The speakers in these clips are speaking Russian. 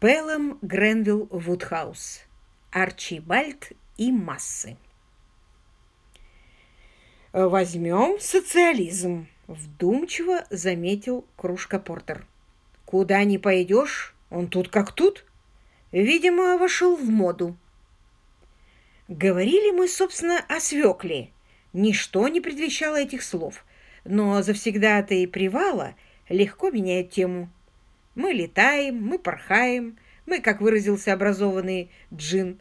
Пелом Гренвилл Вудхаус. Арчибальд и массы. «Возьмем социализм», — вдумчиво заметил Кружка Портер. «Куда ни пойдешь, он тут как тут. Видимо, вошел в моду». Говорили мы, собственно, о свекле. Ничто не предвещало этих слов, но завсегда-то и привала легко меняет тему. Мы летаем, мы порхаем, мы, как выразился образованный Джин,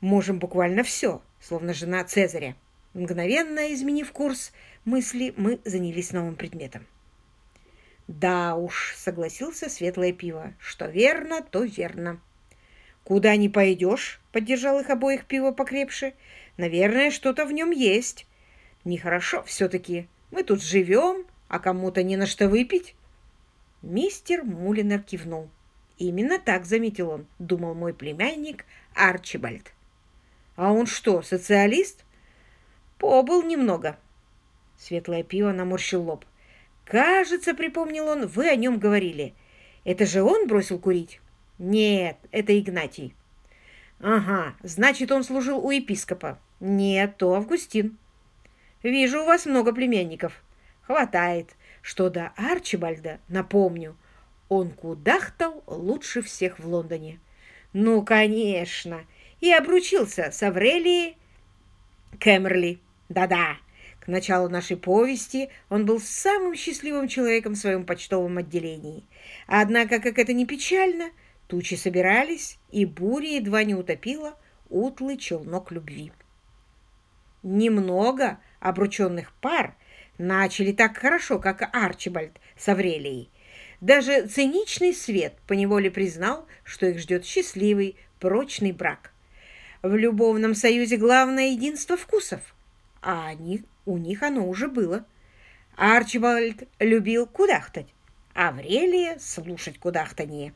можем буквально все, словно жена Цезаря. Мгновенно изменив курс мысли, мы занялись новым предметом. «Да уж», — согласился светлое пиво, — «что верно, то верно». «Куда не пойдешь?» — поддержал их обоих пиво покрепше. «Наверное, что-то в нем есть. Нехорошо все-таки. Мы тут живем, а кому-то не на что выпить». Мистер Мулинер кивнул. «Именно так, — заметил он, — думал мой племянник Арчибальд». «А он что, социалист?» «Побыл немного». Светлое пиво наморщил лоб. «Кажется, — припомнил он, — вы о нем говорили. Это же он бросил курить?» «Нет, это Игнатий». «Ага, значит, он служил у епископа». «Нет, то Августин». «Вижу, у вас много племянников». «Хватает. Что до Арчибальда, напомню, он кудахтал лучше всех в Лондоне. Ну, конечно, и обручился с Аврелией Кэмерли. Да-да, к началу нашей повести он был самым счастливым человеком в своем почтовом отделении. Однако, как это не печально, тучи собирались, и буря едва не утопила утлый челнок любви. Немного обрученных пар – начали так хорошо, как Арчибальд с Аврелией. Даже циничный свет поневоле признал, что их ждет счастливый, прочный брак. В любовном союзе главное единство вкусов, а они, у них оно уже было. Арчибальд любил кудахтать, а Аврелия слушать кудахтанье.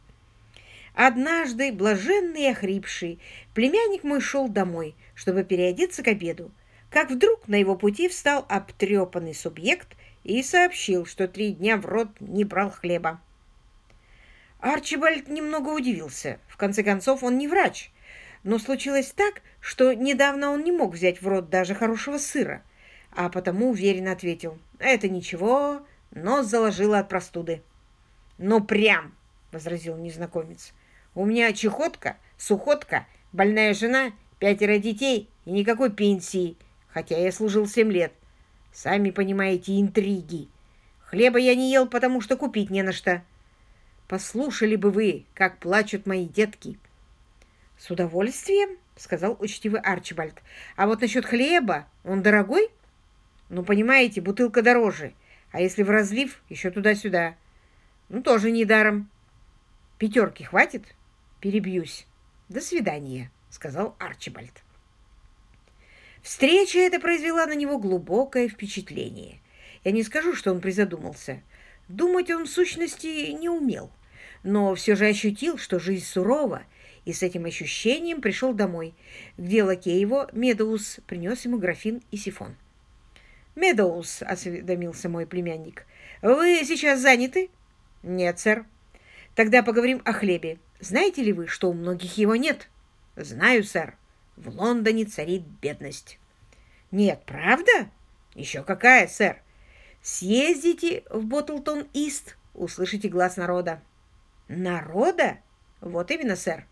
Однажды, блаженный и охрипший, племянник мой шел домой, чтобы переодеться к обеду, как вдруг на его пути встал обтрепанный субъект и сообщил, что три дня в рот не брал хлеба. Арчибальд немного удивился. В конце концов, он не врач. Но случилось так, что недавно он не мог взять в рот даже хорошего сыра, а потому уверенно ответил. «Это ничего, нос заложило от простуды». «Ну прям!» — возразил незнакомец. «У меня чехотка, сухотка, больная жена, пятеро детей и никакой пенсии» хотя я служил семь лет. Сами понимаете, интриги. Хлеба я не ел, потому что купить не на что. Послушали бы вы, как плачут мои детки. С удовольствием, сказал учтивый Арчибальд. А вот насчет хлеба, он дорогой? Ну, понимаете, бутылка дороже. А если в разлив, еще туда-сюда. Ну, тоже недаром. Пятерки хватит? Перебьюсь. До свидания, сказал Арчибальд. Встреча эта произвела на него глубокое впечатление. Я не скажу, что он призадумался. Думать он в сущности не умел, но все же ощутил, что жизнь сурова, и с этим ощущением пришел домой, где лакей его, Медоус, принес ему графин и сифон. «Медоус», — осведомился мой племянник, — «вы сейчас заняты?» «Нет, сэр». «Тогда поговорим о хлебе. Знаете ли вы, что у многих его нет?» «Знаю, сэр». В Лондоне царит бедность. Нет, правда? Еще какая, сэр? Съездите в Боттлтон-Ист, услышите глаз народа. Народа? Вот именно, сэр.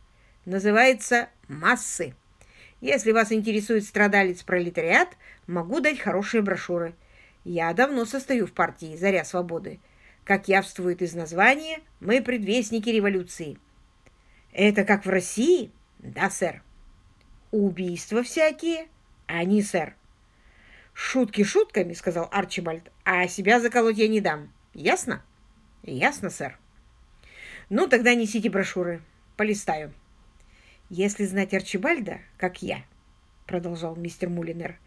Называется «Массы». Если вас интересует страдалец-пролетариат, могу дать хорошие брошюры. Я давно состою в партии «Заря свободы». Как явствует из названия, мы предвестники революции. Это как в России? Да, сэр. Убийства всякие? Они, сэр. Шутки шутками, сказал Арчибальд, а себя заколоть я не дам. Ясно? Ясно, сэр. Ну, тогда несите брошюры. Полистаю. Если знать Арчибальда, как я, продолжал мистер Мулинер,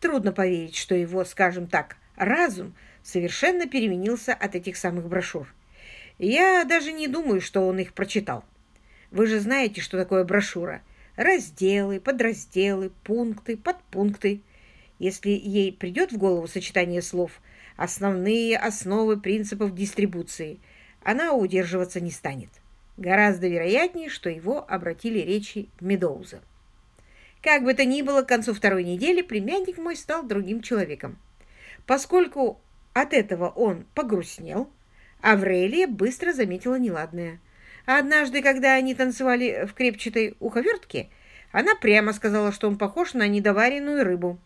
трудно поверить, что его, скажем так, разум совершенно переменился от этих самых брошюр. Я даже не думаю, что он их прочитал. Вы же знаете, что такое брошюра – разделы, подразделы, пункты, подпункты. Если ей придет в голову сочетание слов «основные основы принципов дистрибуции», она удерживаться не станет. Гораздо вероятнее, что его обратили речи Медоуза. Как бы то ни было, к концу второй недели племянник мой стал другим человеком. Поскольку от этого он погрустнел, Аврелия быстро заметила неладное. Однажды, когда они танцевали в крепчатой уховертке, она прямо сказала, что он похож на недоваренную рыбу.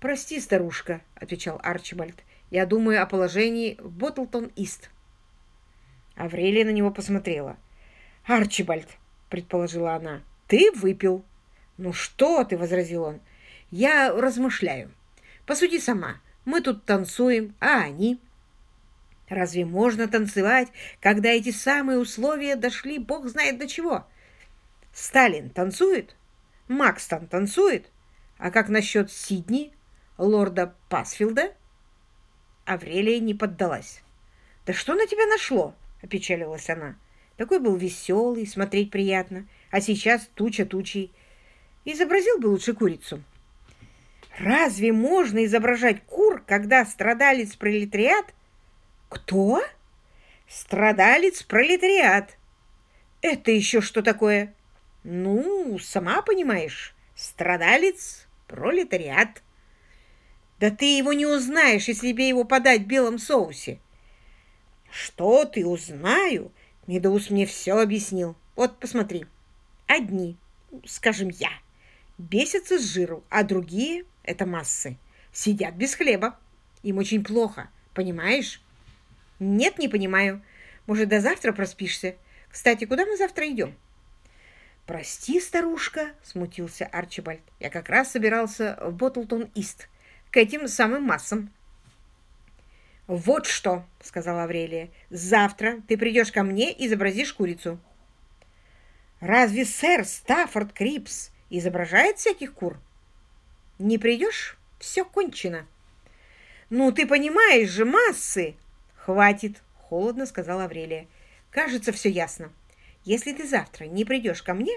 «Прости, старушка», — отвечал Арчибальд. «Я думаю о положении в Боттлтон-Ист». Аврелия на него посмотрела. «Арчибальд», — предположила она, — «ты выпил». «Ну что ты?» — возразил он. «Я размышляю. Посуди сама. Мы тут танцуем, а они...» «Разве можно танцевать, когда эти самые условия дошли бог знает до чего?» «Сталин танцует? Макс там танцует? А как насчет Сидни, лорда Пасфилда?» Аврелия не поддалась. «Да что на тебя нашло?» — опечалилась она. «Такой был веселый, смотреть приятно, а сейчас туча тучей. Изобразил бы лучше курицу». Разве можно изображать кур, когда страдалец пролетариат? Кто? Страдалец пролетариат. Это еще что такое? Ну, сама понимаешь, страдалец пролетариат. Да ты его не узнаешь, если тебе его подать в белом соусе. Что ты узнаю? Медоус мне все объяснил. Вот, посмотри. Одни, скажем, я, бесятся с жиру, а другие это массы. Сидят без хлеба. Им очень плохо, понимаешь? Нет, не понимаю. Может, до завтра проспишься? Кстати, куда мы завтра идем? Прости, старушка, смутился Арчибальд. Я как раз собирался в Боттлтон-Ист к этим самым массам. «Вот что!» — сказала Аврелия. «Завтра ты придешь ко мне и изобразишь курицу». «Разве сэр Стаффорд Крипс изображает всяких кур?» Не придешь? Все кончено. Ну, ты понимаешь же, массы! Хватит, холодно сказала Аврелия. Кажется, все ясно. Если ты завтра не придешь ко мне,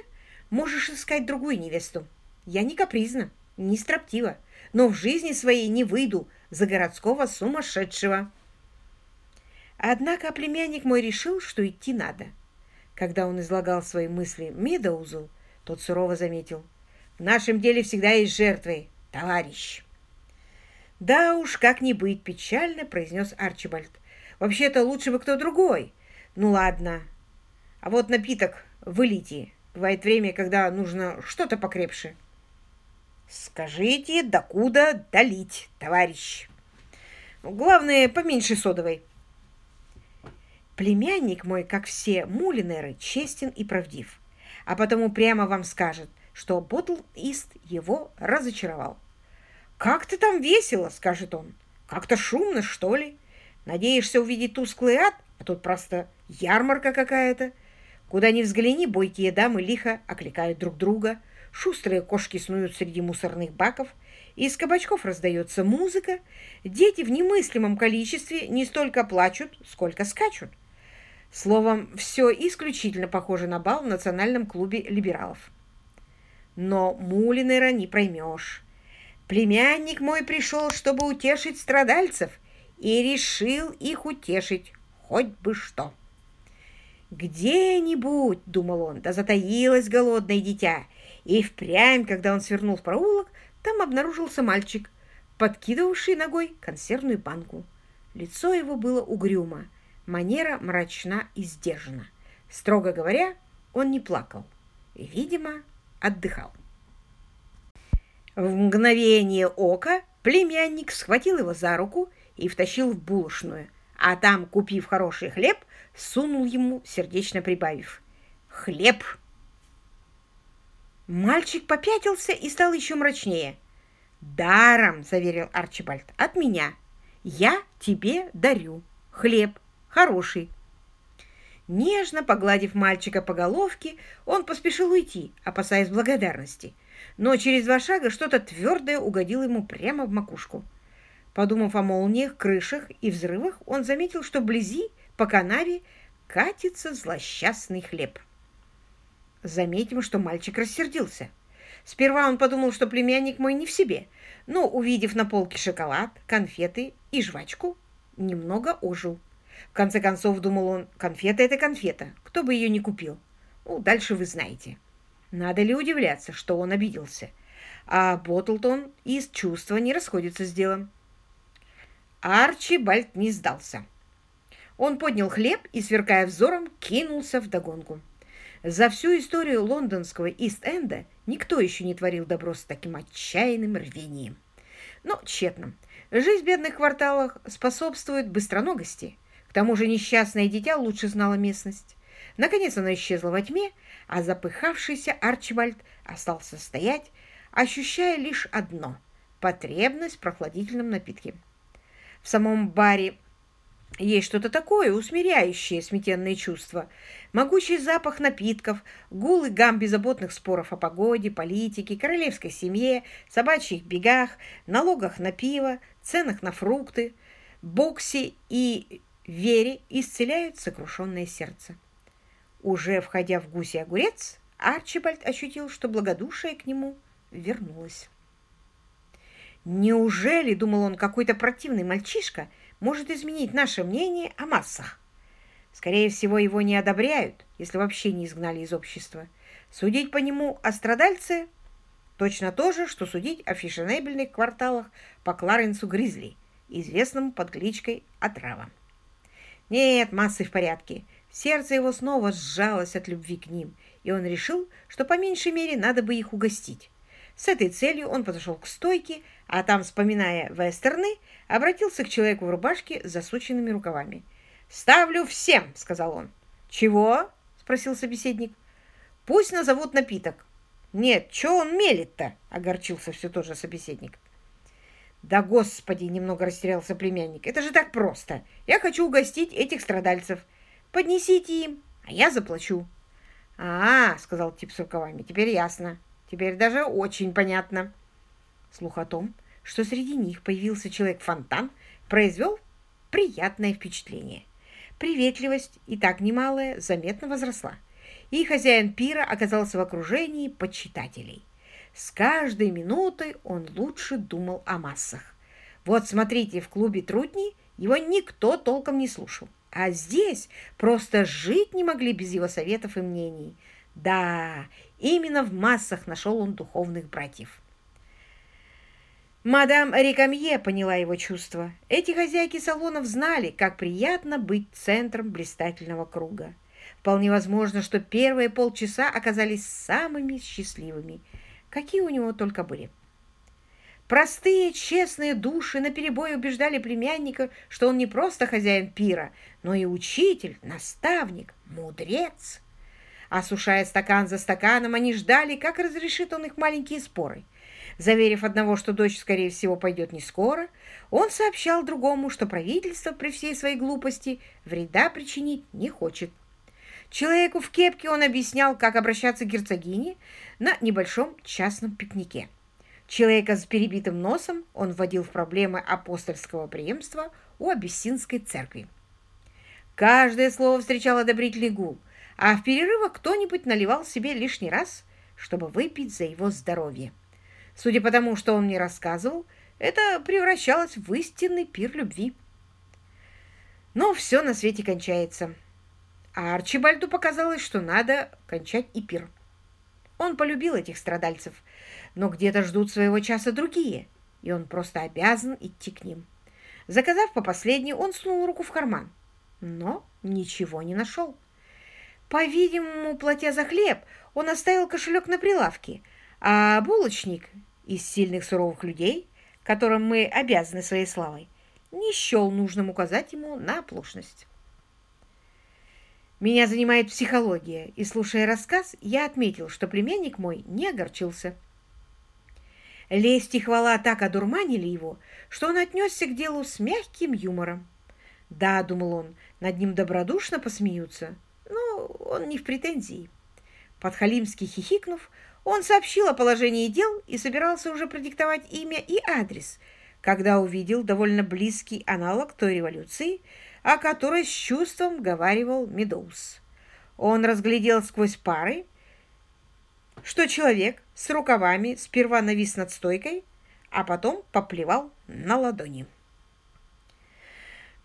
можешь искать другую невесту. Я не капризна, не строптива, но в жизни своей не выйду за городского сумасшедшего. Однако племянник мой решил, что идти надо. Когда он излагал свои мысли Медоузу, тот сурово заметил — в нашем деле всегда есть жертвы, товарищ. Да уж, как не быть, печально произнес Арчибальд. Вообще-то лучше бы кто другой. Ну ладно. А вот напиток вылейте. Бывает время, когда нужно что-то покрепше. Скажите, докуда долить, товарищ? Главное, поменьше содовой. Племянник мой, как все мулинеры, честен и правдив, а потому прямо вам скажет, что Ботл-Ист его разочаровал. «Как ты там весело!» — скажет он. «Как-то шумно, что ли? Надеешься увидеть тусклый ад, а тут просто ярмарка какая-то. Куда ни взгляни, бойкие дамы лихо окликают друг друга, шустрые кошки снуют среди мусорных баков, из кабачков раздается музыка, дети в немыслимом количестве не столько плачут, сколько скачут. Словом, все исключительно похоже на бал в Национальном клубе либералов но Мулинера не проймешь. Племянник мой пришел, чтобы утешить страдальцев, и решил их утешить, хоть бы что. «Где-нибудь, — думал он, — да затаилось голодное дитя». И впрямь, когда он свернул в проулок, там обнаружился мальчик, подкидывавший ногой консервную банку. Лицо его было угрюмо, манера мрачна и сдержана. Строго говоря, он не плакал. Видимо, отдыхал. В мгновение ока племянник схватил его за руку и втащил в булочную, а там, купив хороший хлеб, сунул ему, сердечно прибавив «Хлеб!». Мальчик попятился и стал еще мрачнее. «Даром!» — заверил Арчибальд. «От меня. Я тебе дарю. Хлеб. Хороший. Нежно погладив мальчика по головке, он поспешил уйти, опасаясь благодарности. Но через два шага что-то твердое угодило ему прямо в макушку. Подумав о молниях, крышах и взрывах, он заметил, что вблизи, по канаве, катится злосчастный хлеб. Заметим, что мальчик рассердился. Сперва он подумал, что племянник мой не в себе, но, увидев на полке шоколад, конфеты и жвачку, немного ожил. В конце концов, думал он, конфета — это конфета. Кто бы ее не купил? Ну, дальше вы знаете. Надо ли удивляться, что он обиделся? А Боттлтон из чувства не расходится с делом. Арчибальд не сдался. Он поднял хлеб и, сверкая взором, кинулся в догонку. За всю историю лондонского Ист-Энда никто еще не творил добро с таким отчаянным рвением. Но тщетно. Жизнь в бедных кварталах способствует быстроногости. К тому же несчастное дитя лучше знало местность. Наконец она исчезла во тьме, а запыхавшийся Арчибальд остался стоять, ощущая лишь одно – потребность в прохладительном напитке. В самом баре есть что-то такое, усмиряющее сметенные чувства. Могучий запах напитков, гул и гам беззаботных споров о погоде, политике, королевской семье, собачьих бегах, налогах на пиво, ценах на фрукты, боксе и вере исцеляют сокрушенное сердце. Уже входя в гуси огурец, Арчибальд ощутил, что благодушие к нему вернулось. Неужели, думал он, какой-то противный мальчишка – может изменить наше мнение о массах. Скорее всего, его не одобряют, если вообще не изгнали из общества. Судить по нему о страдальце точно то же, что судить о фешенебельных кварталах по Кларенсу Гризли, известному под кличкой Отрава. Нет, массы в порядке. Сердце его снова сжалось от любви к ним, и он решил, что по меньшей мере надо бы их угостить. С этой целью он подошел к стойке, а там, вспоминая вестерны, обратился к человеку в рубашке с засученными рукавами. «Ставлю всем!» — сказал он. «Чего?» — спросил собеседник. «Пусть назовут напиток». «Нет, что он мелит-то?» — огорчился все тот же собеседник. «Да, господи!» — немного растерялся племянник. «Это же так просто! Я хочу угостить этих страдальцев. Поднесите им, а я заплачу». «А, — сказал тип с рукавами, — теперь ясно. Теперь даже очень понятно». Слух о том, что среди них появился человек-фонтан, произвел приятное впечатление. Приветливость, и так немалая, заметно возросла, и хозяин пира оказался в окружении почитателей. С каждой минутой он лучше думал о массах. Вот смотрите, в клубе трудней его никто толком не слушал. А здесь просто жить не могли без его советов и мнений. Да, именно в массах нашел он духовных братьев. Мадам Рикамье поняла его чувства. Эти хозяйки салонов знали, как приятно быть центром блистательного круга. Вполне возможно, что первые полчаса оказались самыми счастливыми, какие у него только были. Простые, честные души наперебой убеждали племянника, что он не просто хозяин пира, но и учитель, наставник, мудрец. Осушая стакан за стаканом, они ждали, как разрешит он их маленькие споры – Заверив одного, что дочь, скорее всего, пойдет не скоро, он сообщал другому, что правительство при всей своей глупости вреда причинить не хочет. Человеку в кепке он объяснял, как обращаться к герцогине на небольшом частном пикнике. Человека с перебитым носом он вводил в проблемы апостольского преемства у Абиссинской церкви. Каждое слово встречало одобрительный гул, а в перерывах кто-нибудь наливал себе лишний раз, чтобы выпить за его здоровье. Судя по тому, что он мне рассказывал, это превращалось в истинный пир любви. Но все на свете кончается. А Арчибальду показалось, что надо кончать и пир. Он полюбил этих страдальцев, но где-то ждут своего часа другие, и он просто обязан идти к ним. Заказав по последней, он сунул руку в карман, но ничего не нашел. По-видимому, платя за хлеб, он оставил кошелек на прилавке, а булочник из сильных суровых людей, которым мы обязаны своей славой, не счел нужным указать ему на оплошность. Меня занимает психология, и, слушая рассказ, я отметил, что племянник мой не огорчился. Лесть и хвала так одурманили его, что он отнесся к делу с мягким юмором. Да, думал он, над ним добродушно посмеются, он не в претензии. Подхалимски хихикнув, он сообщил о положении дел и собирался уже продиктовать имя и адрес, когда увидел довольно близкий аналог той революции, о которой с чувством говаривал Медоуз. Он разглядел сквозь пары, что человек с рукавами сперва навис над стойкой, а потом поплевал на ладони.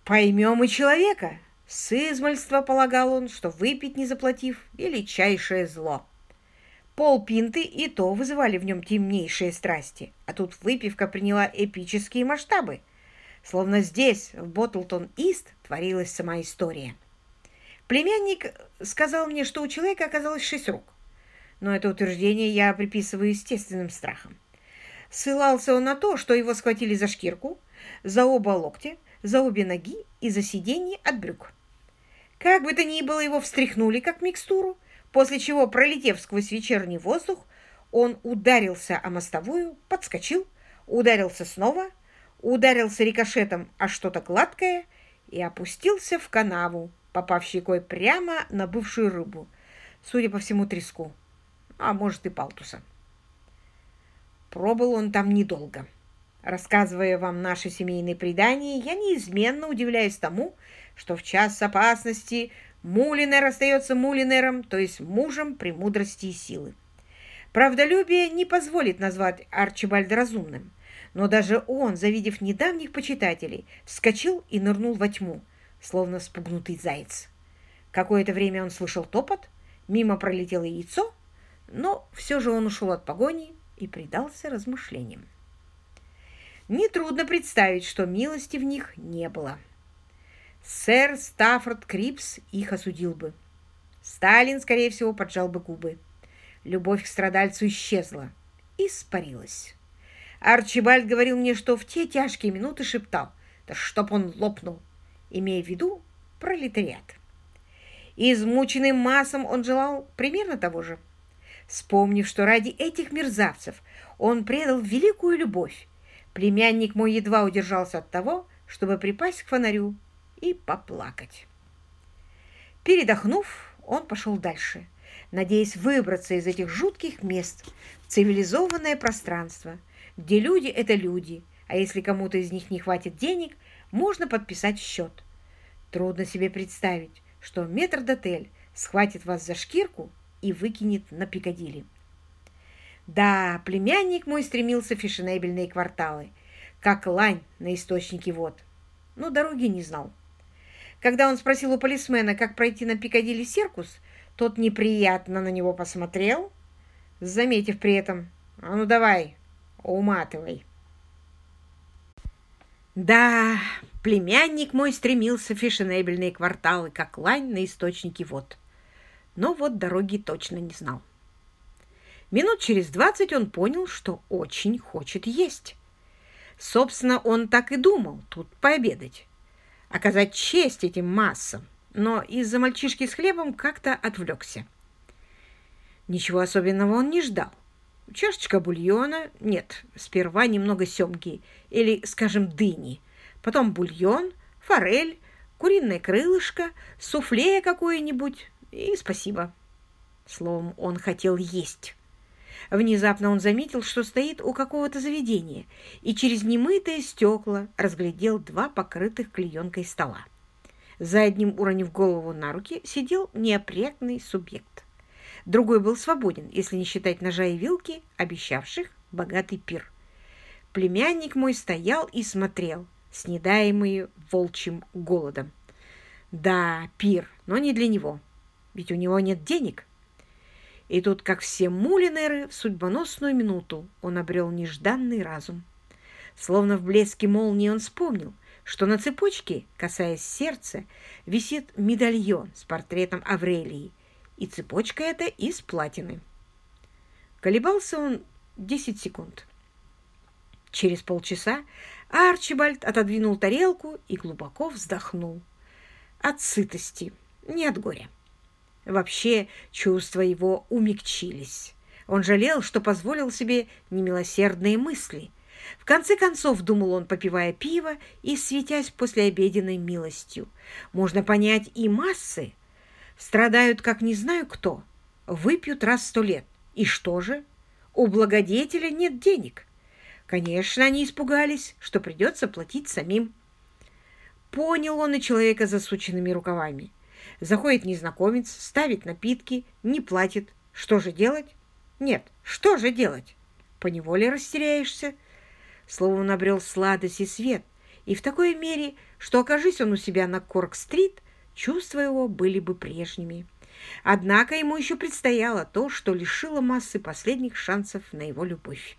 «Поймем и человека», С измальства полагал он, что выпить не заплатив – величайшее зло. Пол пинты и то вызывали в нем темнейшие страсти, а тут выпивка приняла эпические масштабы. Словно здесь, в Боттлтон-Ист, творилась сама история. Племянник сказал мне, что у человека оказалось шесть рук. Но это утверждение я приписываю естественным страхам. Ссылался он на то, что его схватили за шкирку, за оба локтя, за обе ноги и за сиденье от брюк. Как бы то ни было, его встряхнули, как микстуру, после чего, пролетев сквозь вечерний воздух, он ударился о мостовую, подскочил, ударился снова, ударился рикошетом о что-то гладкое и опустился в канаву, попав щекой прямо на бывшую рыбу, судя по всему, треску, а может и палтуса. Пробыл он там недолго. Рассказывая вам наши семейные предания, я неизменно удивляюсь тому, что в час опасности Мулинер остается Мулинером, то есть мужем премудрости и силы. Правдолюбие не позволит назвать Арчибальда разумным, но даже он, завидев недавних почитателей, вскочил и нырнул во тьму, словно спугнутый заяц. Какое-то время он слышал топот, мимо пролетело яйцо, но все же он ушел от погони и предался размышлениям. Нетрудно представить, что милости в них не было сэр Стаффорд Крипс их осудил бы. Сталин, скорее всего, поджал бы губы. Любовь к страдальцу исчезла, испарилась. Арчибальд говорил мне, что в те тяжкие минуты шептал, да чтоб он лопнул, имея в виду пролетариат. Измученный массам он желал примерно того же. Вспомнив, что ради этих мерзавцев он предал великую любовь, племянник мой едва удержался от того, чтобы припасть к фонарю и поплакать. Передохнув, он пошел дальше, надеясь выбраться из этих жутких мест в цивилизованное пространство, где люди – это люди, а если кому-то из них не хватит денег, можно подписать счет. Трудно себе представить, что метрдотель схватит вас за шкирку и выкинет на Пикадилли. Да, племянник мой стремился в фешенебельные кварталы, как лань на источнике вод, но дороги не знал. Когда он спросил у полисмена, как пройти на Пикадилли Серкус, тот неприятно на него посмотрел, заметив при этом «А ну давай, уматывай». Да, племянник мой стремился в фешенебельные кварталы, как лань на источнике вод. Но вот дороги точно не знал. Минут через двадцать он понял, что очень хочет есть. Собственно, он так и думал тут пообедать оказать честь этим массам, но из-за мальчишки с хлебом как-то отвлекся. Ничего особенного он не ждал. Чашечка бульона, нет, сперва немного семги или, скажем, дыни, потом бульон, форель, куриное крылышко, суфле какое-нибудь и спасибо. Словом, он хотел есть. Внезапно он заметил, что стоит у какого-то заведения, и через немытые стекла разглядел два покрытых клеенкой стола. За одним, уронив голову на руки, сидел неопрятный субъект. Другой был свободен, если не считать ножа и вилки, обещавших богатый пир. Племянник мой стоял и смотрел, снедаемый волчьим голодом. Да, пир, но не для него, ведь у него нет денег. И тут, как все мулинеры, в судьбоносную минуту он обрел нежданный разум. Словно в блеске молнии он вспомнил, что на цепочке, касаясь сердца, висит медальон с портретом Аврелии, и цепочка эта из платины. Колебался он десять секунд. Через полчаса Арчибальд отодвинул тарелку и глубоко вздохнул. От сытости, не от горя. Вообще чувства его умягчились. Он жалел, что позволил себе немилосердные мысли. В конце концов, думал он, попивая пиво и светясь послеобеденной милостью, можно понять и массы. Страдают, как не знаю кто, выпьют раз сто лет. И что же? У благодетеля нет денег. Конечно, они испугались, что придется платить самим. Понял он и человека с засученными рукавами. Заходит незнакомец, ставит напитки, не платит. Что же делать? Нет, что же делать? Поневоле растеряешься. Слово он сладость и свет, и в такой мере, что, окажись он у себя на Корк-стрит, чувства его были бы прежними. Однако ему еще предстояло то, что лишило массы последних шансов на его любовь.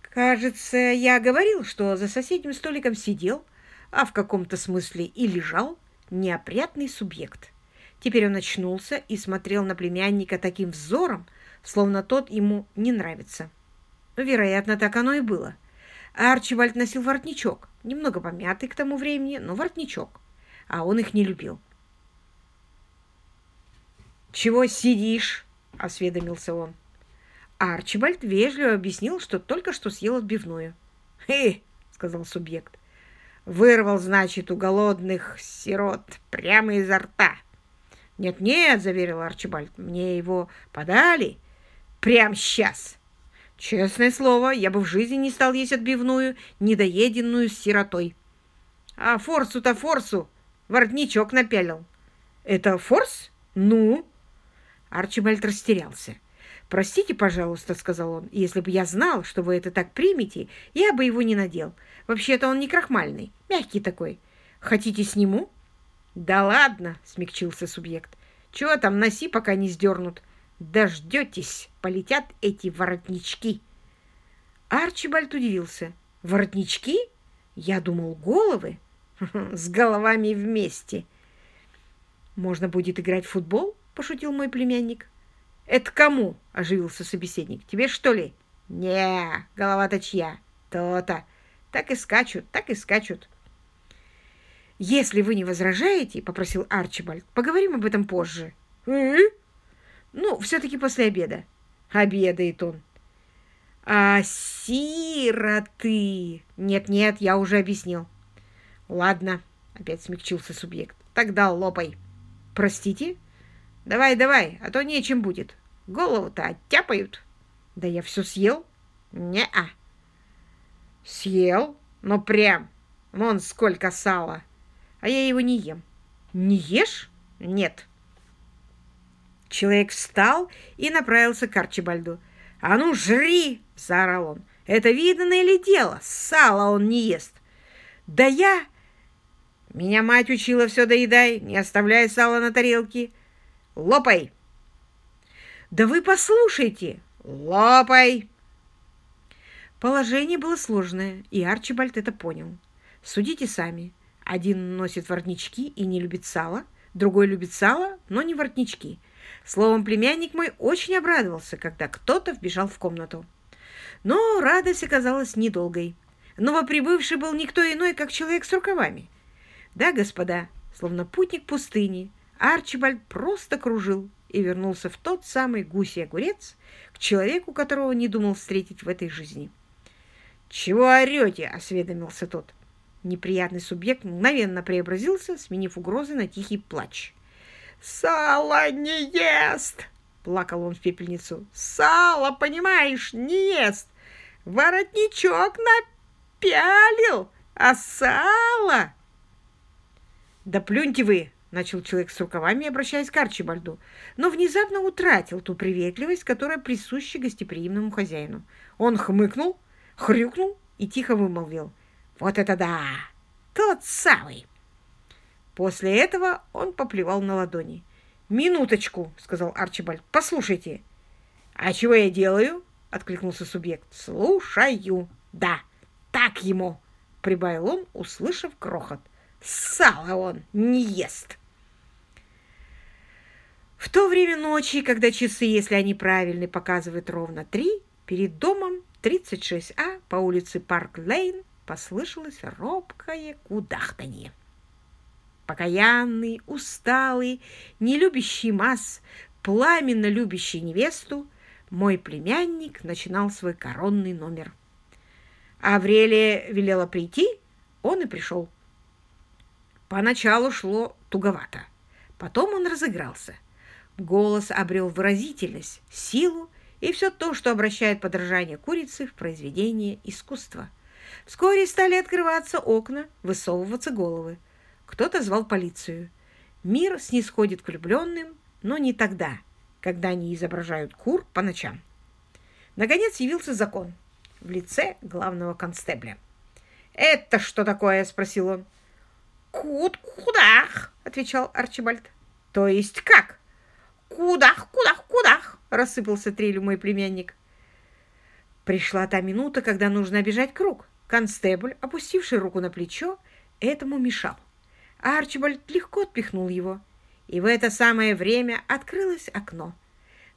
Кажется, я говорил, что за соседним столиком сидел, а в каком-то смысле и лежал неопрятный субъект. Теперь он очнулся и смотрел на племянника таким взором, словно тот ему не нравится. Вероятно, так оно и было. Арчибальд носил воротничок, немного помятый к тому времени, но воротничок, а он их не любил. «Чего сидишь?» — осведомился он. Арчибальд вежливо объяснил, что только что съел отбивную. «Хе!» — сказал субъект. «Вырвал, значит, у голодных сирот прямо изо рта». «Нет-нет», — заверил Арчибальд, — «мне его подали прямо сейчас». «Честное слово, я бы в жизни не стал есть отбивную, недоеденную с сиротой». «А форсу-то форсу воротничок напялил». «Это форс? Ну?» Арчибальд растерялся. «Простите, пожалуйста», — сказал он, — «если бы я знал, что вы это так примете, я бы его не надел. Вообще-то он не крахмальный, мягкий такой. Хотите, сниму?» «Да ладно», — смягчился субъект. «Чего там, носи, пока не сдернут. Дождетесь, полетят эти воротнички». Арчибальд удивился. «Воротнички? Я думал, головы. С головами вместе». «Можно будет играть в футбол?» – пошутил мой племянник. «Это кому?» – оживился собеседник. «Тебе, что ли?» «Не, голова-то чья?» «То-то. Так и скачут, так и скачут». «Если вы не возражаете, — попросил Арчибальд, — поговорим об этом позже». «Ну, все-таки после обеда». Обедает он. «А сироты...» «Нет-нет, я уже объяснил». «Ладно», — опять смягчился субъект. «Тогда лопай». «Простите?» «Давай, давай, а то нечем будет. Голову-то оттяпают». «Да я все съел». «Не-а». «Съел? Ну прям. Вон сколько сала. А я его не ем». «Не ешь?» «Нет». Человек встал и направился к Арчибальду. «А ну, жри!» — заорал он. «Это видно или дело? Сало он не ест!» «Да я...» «Меня мать учила все доедай, не оставляй сало на тарелке. Лопай!» «Да вы послушайте!» «Лопай!» Положение было сложное, и Арчибальд это понял. Судите сами. Один носит воротнички и не любит сало, другой любит сало, но не воротнички. Словом, племянник мой очень обрадовался, когда кто-то вбежал в комнату. Но радость оказалась недолгой. Новоприбывший был никто иной, как человек с рукавами. Да, господа, словно путник пустыни, Арчибальд просто кружил и вернулся в тот самый гусей огурец к человеку, которого не думал встретить в этой жизни. «Чего орете?» — осведомился тот. Неприятный субъект мгновенно преобразился, сменив угрозы на тихий плач. «Сало не ест!» — плакал он в пепельницу. «Сало, понимаешь, не ест! Воротничок напялил, а сало...» «Да плюньте вы!» — начал человек с рукавами, обращаясь к Арчибальду, но внезапно утратил ту приветливость, которая присуща гостеприимному хозяину. Он хмыкнул, хрюкнул и тихо вымолвил. «Вот это да! Тот самый!» После этого он поплевал на ладони. «Минуточку!» — сказал Арчибальд. «Послушайте!» «А чего я делаю?» — откликнулся субъект. «Слушаю!» «Да, так ему!» — прибавил он, услышав хохот. «Сало он не ест!» В то время ночи, когда часы, если они правильны, показывают ровно три, перед домом 36А по улице Парк-Лейн послышалось робкое кудахтанье покаянный, усталый, не любящий масс, пламенно любящий невесту, мой племянник начинал свой коронный номер. Аврелия велела прийти, он и пришел. Поначалу шло туговато, потом он разыгрался. Голос обрел выразительность, силу и все то, что обращает подражание курицы в произведение искусства. Вскоре стали открываться окна, высовываться головы. Кто-то звал полицию. Мир снисходит к влюбленным, но не тогда, когда они изображают кур по ночам. Наконец явился закон в лице главного констебля. «Это что такое?» – спросил он. «Кут-кудах!» отвечал Арчибальд. То есть как? Кудах, кудах, кудах, рассыпался трелью мой племянник. Пришла та минута, когда нужно обижать круг. Констебль, опустивший руку на плечо, этому мешал. А Арчибальд легко отпихнул его. И в это самое время открылось окно.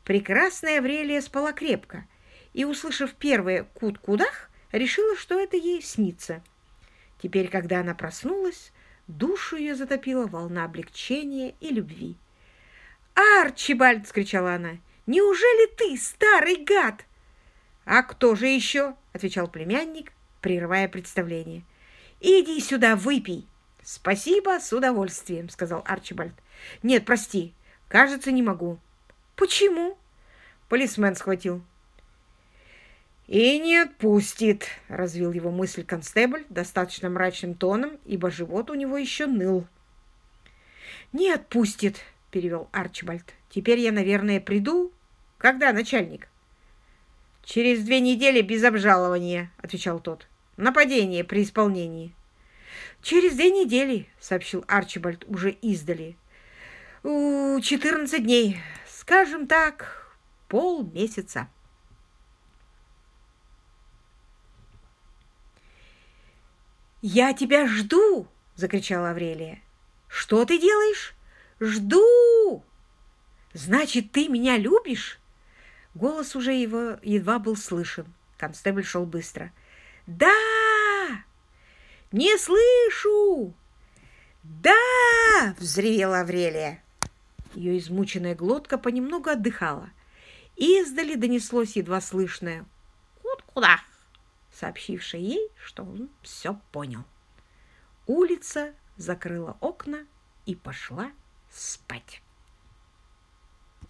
Прекрасная Аврелия спала крепко и, услышав первое «кут-кудах», решила, что это ей снится. Теперь, когда она проснулась, душу ее затопила волна облегчения и любви. «Арчибальд!» — скричала она. «Неужели ты, старый гад?» «А кто же еще?» — отвечал племянник, прерывая представление. «Иди сюда, выпей!» «Спасибо, с удовольствием», — сказал Арчибальд. «Нет, прости, кажется, не могу». «Почему?» Полисмен схватил. «И не отпустит», — развил его мысль констебль достаточно мрачным тоном, ибо живот у него еще ныл. «Не отпустит», — перевел Арчибальд. «Теперь я, наверное, приду. Когда, начальник?» «Через две недели без обжалования», — отвечал тот. «Нападение при исполнении». «Через две недели», — сообщил Арчибальд уже издали. «У четырнадцать дней. Скажем так, полмесяца». «Я тебя жду!» — закричала Аврелия. «Что ты делаешь?» «Жду!» «Значит, ты меня любишь?» Голос уже его едва был слышен. Констебль шел быстро. «Да!» «Не слышу!» «Да!» — взревела Аврелия. Ее измученная глотка понемногу отдыхала. Издали донеслось едва слышное «Кут-куда!» Сообщившее ей, что он все понял. Улица закрыла окна и пошла спать.